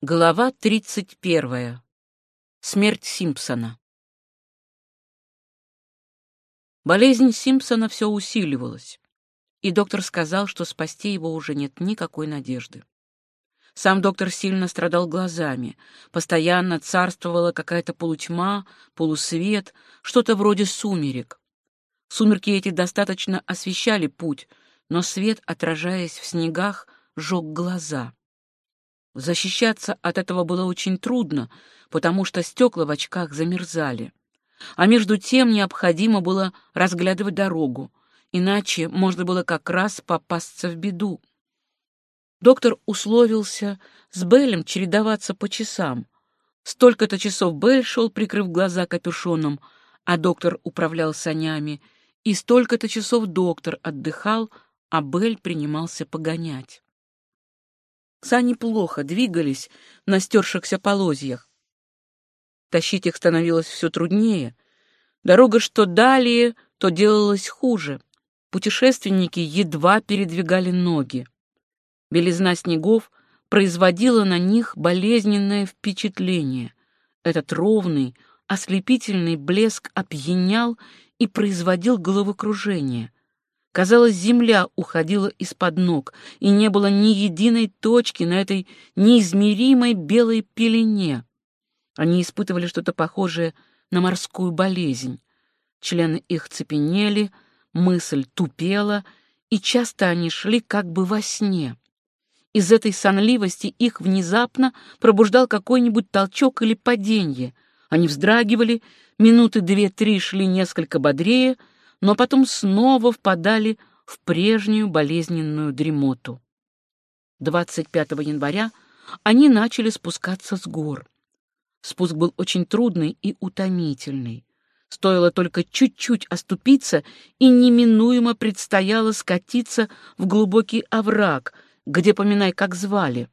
Глава 31. Смерть Симпсона. Болезнь Симпсона все усиливалась, и доктор сказал, что спасти его уже нет никакой надежды. Сам доктор сильно страдал глазами, постоянно царствовала какая-то полутьма, полусвет, что-то вроде сумерек. Сумерки эти достаточно освещали путь, но свет, отражаясь в снегах, жег глаза — Защищаться от этого было очень трудно, потому что стекла в очках замерзали. А между тем необходимо было разглядывать дорогу, иначе можно было как раз попасться в беду. Доктор условился с Беллем чередоваться по часам. Столько-то часов Белль шел, прикрыв глаза капюшоном, а доктор управлял санями, и столько-то часов доктор отдыхал, а Белль принимался погонять. Сани плохо двигались на стершихся полозьях. Тащить их становилось все труднее. Дорога что далее, то делалась хуже. Путешественники едва передвигали ноги. Белизна снегов производила на них болезненное впечатление. Этот ровный, ослепительный блеск опьянял и производил головокружение — Казалось, земля уходила из-под ног, и не было ни единой точки на этой неизмеримой белой пелене. Они испытывали что-то похожее на морскую болезнь. Члены их цепенели, мысль тупела, и часто они шли как бы во сне. Из этой сонливости их внезапно пробуждал какой-нибудь толчок или паденье. Они вздрагивали, минуты две-три шли несколько бодрее — но потом снова впадали в прежнюю болезненную дремоту. 25 января они начали спускаться с гор. Спуск был очень трудный и утомительный. Стоило только чуть-чуть оступиться, и неминуемо предстояло скатиться в глубокий овраг, где, поминай, как звали.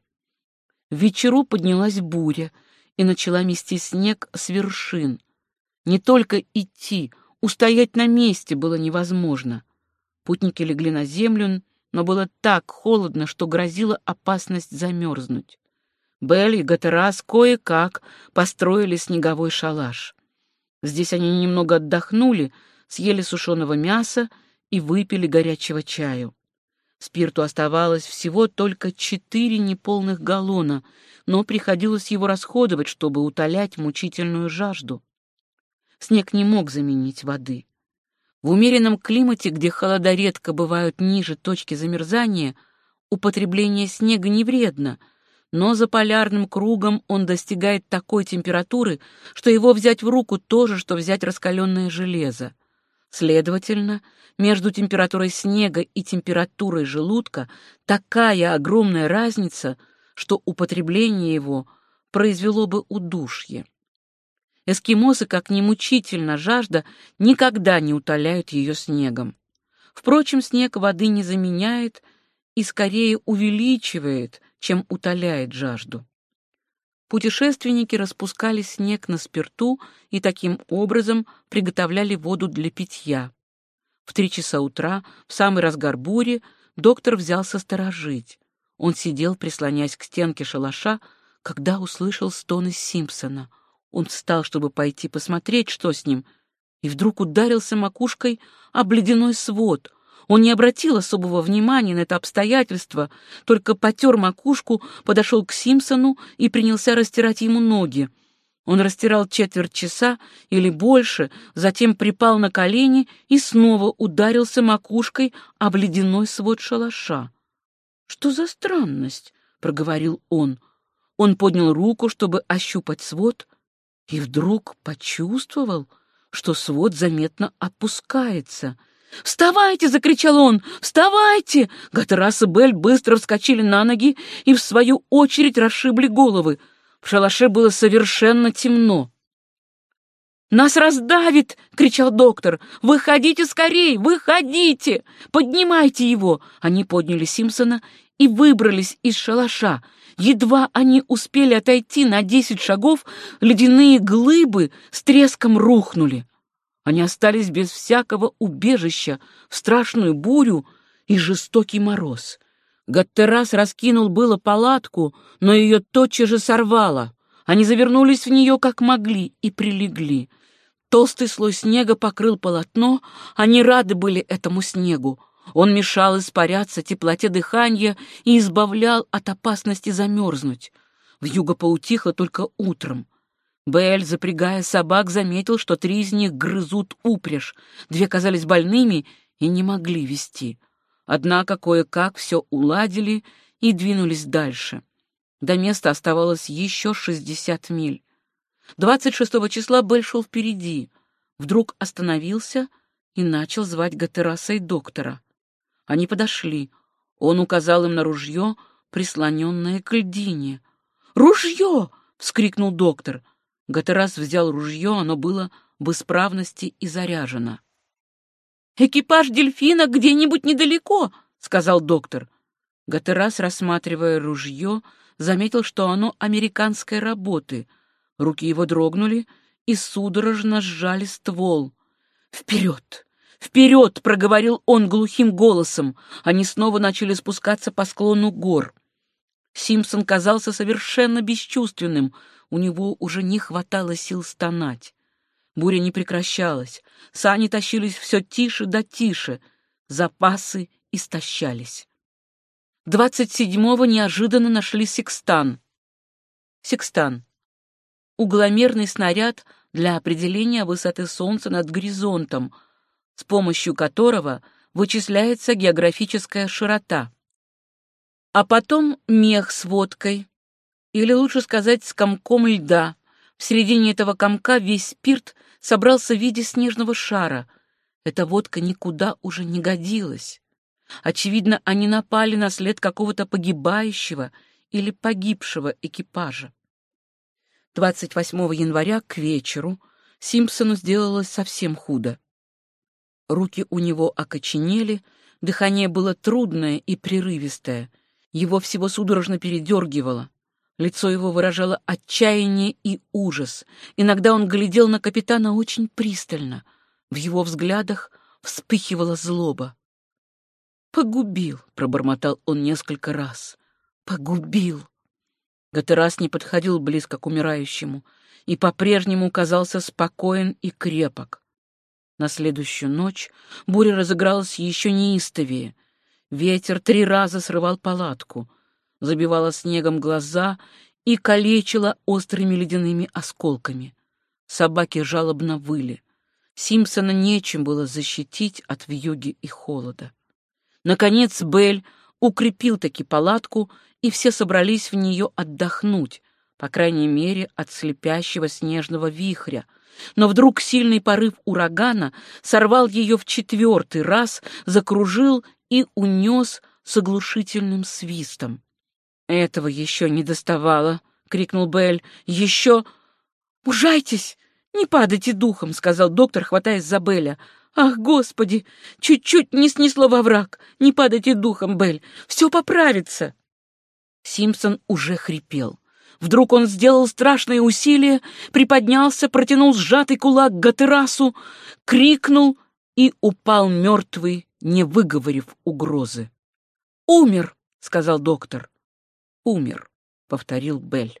В вечеру поднялась буря и начала мести снег с вершин. Не только идти — Устоять на месте было невозможно. Путники легли на землю, но было так холодно, что грозила опасность замерзнуть. Белль и Гатерас кое-как построили снеговой шалаш. Здесь они немного отдохнули, съели сушеного мяса и выпили горячего чаю. Спирту оставалось всего только четыре неполных галлона, но приходилось его расходовать, чтобы утолять мучительную жажду. Снег не мог заменить воды. В умеренном климате, где холода редко бывают ниже точки замерзания, употребление снега не вредно, но за полярным кругом он достигает такой температуры, что его взять в руку то же, что взять раскаленное железо. Следовательно, между температурой снега и температурой желудка такая огромная разница, что употребление его произвело бы удушье. Эскимосы, как ни мучительно жажда, никогда не утоляют ее снегом. Впрочем, снег воды не заменяет и скорее увеличивает, чем утоляет жажду. Путешественники распускали снег на спирту и таким образом приготовляли воду для питья. В три часа утра, в самый разгар бури, доктор взялся сторожить. Он сидел, прислонясь к стенке шалаша, когда услышал стоны Симпсона — он встал, чтобы пойти посмотреть, что с ним, и вдруг ударился макушкой об ледяной свод. Он не обратил особого внимания на это обстоятельство, только потер макушку, подошел к Симпсону и принялся растирать ему ноги. Он растирал четверть часа или больше, затем припал на колени и снова ударился макушкой об ледяной свод шалаша. «Что за странность?» — проговорил он. Он поднял руку, чтобы ощупать свод, и вдруг почувствовал, что свод заметно опускается. «Вставайте!» — закричал он. «Вставайте!» Гатерас и Бель быстро вскочили на ноги и, в свою очередь, расшибли головы. В шалаше было совершенно темно. «Нас раздавит!» — кричал доктор. «Выходите скорей! Выходите! Поднимайте его!» Они подняли Симпсона и выбрались из шалаша. Едва они успели отойти на десять шагов, ледяные глыбы с треском рухнули. Они остались без всякого убежища в страшную бурю и жестокий мороз. Гаттерас раскинул было палатку, но ее тотчас же сорвало. Они завернулись в нее как могли и прилегли. Толстый слой снега покрыл полотно, они рады были этому снегу. Он мешал испаряться теплоте дыхания и избавлял от опасности замерзнуть. Вьюга поутихла только утром. Бель, запрягая собак, заметил, что три из них грызут упряжь, две казались больными и не могли вести. Однако кое-как все уладили и двинулись дальше. До места оставалось еще шестьдесят миль. Двадцать шестого числа Бель шел впереди. Вдруг остановился и начал звать Гатераса и доктора. Они подошли. Он указал им на ружье, прислоненное к льдине. «Ружье!» — вскрикнул доктор. Гатерас взял ружье, оно было в исправности и заряжено. «Экипаж дельфина где-нибудь недалеко», — сказал доктор. Гатерас, рассматривая ружье, заметил, что оно американской работы. Руки его дрогнули и судорожно сжали ствол. «Вперед! Вперед!» — проговорил он глухим голосом. Они снова начали спускаться по склону гор. Симпсон казался совершенно бесчувственным. У него уже не хватало сил стонать. Буря не прекращалась. Сани тащились все тише да тише. Запасы истощались. Двадцать седьмого неожиданно нашли секстан. Секстан. Угломерный снаряд для определения высоты Солнца над горизонтом, с помощью которого вычисляется географическая широта. А потом мех с водкой, или лучше сказать, с комком льда. В середине этого комка весь спирт собрался в виде снежного шара. Эта водка никуда уже не годилась. Очевидно, они напали на след какого-то погибающего или погибшего экипажа. 28 января к вечеру Симпсону сделалось совсем худо. Руки у него окоченели, дыхание было трудное и прерывистое, его всего судорожно передергивало. Лицо его выражало отчаяние и ужас. Иногда он глядел на капитана очень пристально. В его взглядах вспыхивала злоба. «Погубил», — пробормотал он несколько раз. «Погубил». Гатерас не подходил близко к умирающему и по-прежнему казался спокоен и крепок. На следующую ночь буря разыгралась еще неистовее. Ветер три раза срывал палатку забивала снегом глаза и калечила острыми ледяными осколками. Собаки жалобно выли. Симпсона нечем было защитить от вьюги и холода. Наконец Белль укрепил таки палатку, и все собрались в нее отдохнуть, по крайней мере, от слепящего снежного вихря. Но вдруг сильный порыв урагана сорвал ее в четвертый раз, закружил и унес с оглушительным свистом. «Этого еще не доставало!» — крикнул Белль. «Еще...» «Ужайтесь! Не падайте духом!» — сказал доктор, хватаясь за Белля. «Ах, Господи! Чуть-чуть не снесло во враг! Не падайте духом, Белль! Все поправится!» Симпсон уже хрипел. Вдруг он сделал страшное усилие, приподнялся, протянул сжатый кулак к Гатерасу, крикнул и упал мертвый, не выговорив угрозы. «Умер!» — сказал доктор умер», — повторил Бель.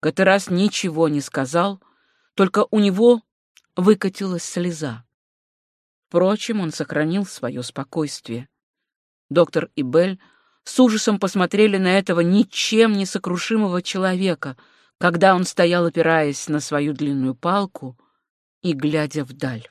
Катерас ничего не сказал, только у него выкатилась слеза. Впрочем, он сохранил свое спокойствие. Доктор и Бель с ужасом посмотрели на этого ничем не сокрушимого человека, когда он стоял, опираясь на свою длинную палку и глядя вдаль.